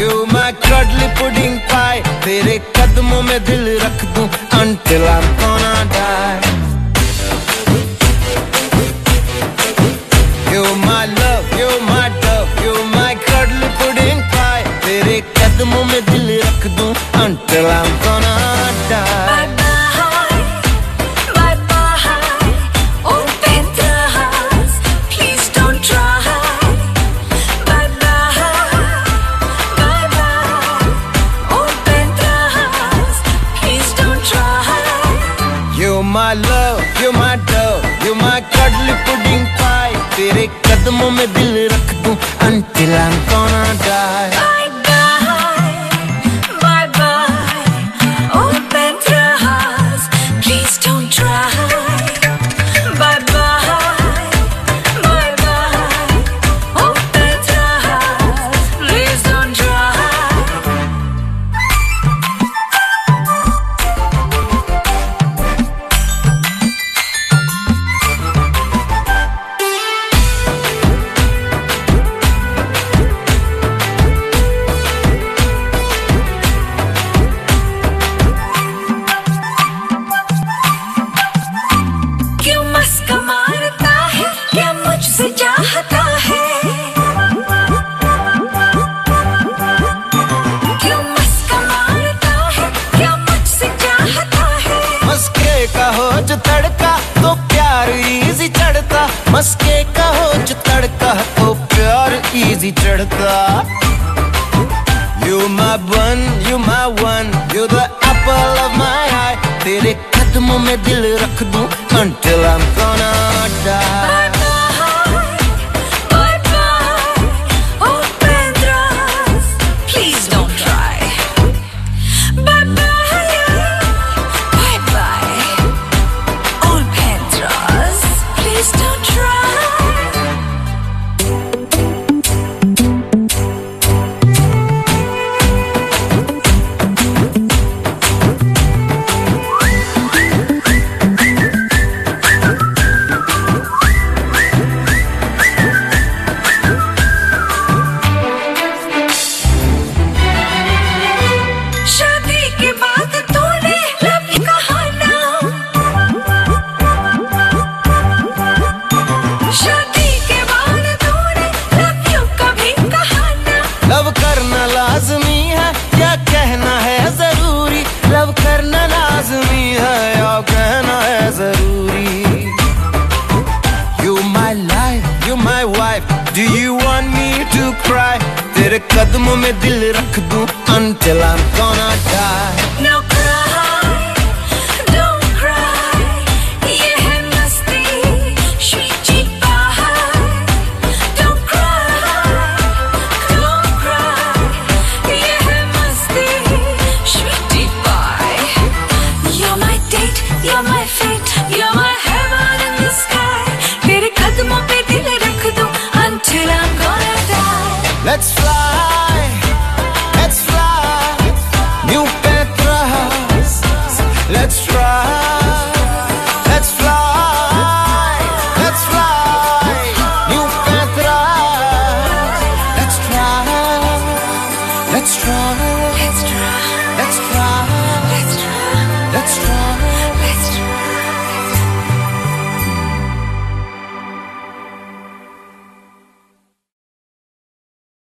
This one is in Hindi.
you my cuddly pudding pie. तेरे कदमों में दिल रख दूँ until I'm gonna die. You my love, you my dove, you my cuddly pudding pie. तेरे कदमों में दिल रख दूँ until I'm gonna die. My love, you're my dove, you're my cuddly pudding pie. तेरे कदमों में दिल रख दूँ until I'm gonna die. हो जो तड़का तो प्यार इजी चढ़ता। मस्के का हो जो तड़का तो प्यार इजी चढ़ता। यू मा बन यू मा one you the apple of my eye तेरे कदमों में दिल रख दूँ until I am gonna die कदमों में दिल रख दूं until I'm gonna die. No cry, don't cry. ये है मस्ती, sweetie pie. Don't cry, don't cry. ये है मस्ती, sweetie pie. You're my date, you're my fate, you're my heaven in the sky. तेरे कदमों पे दिल रख दूं until I'm gonna die. Let's fly,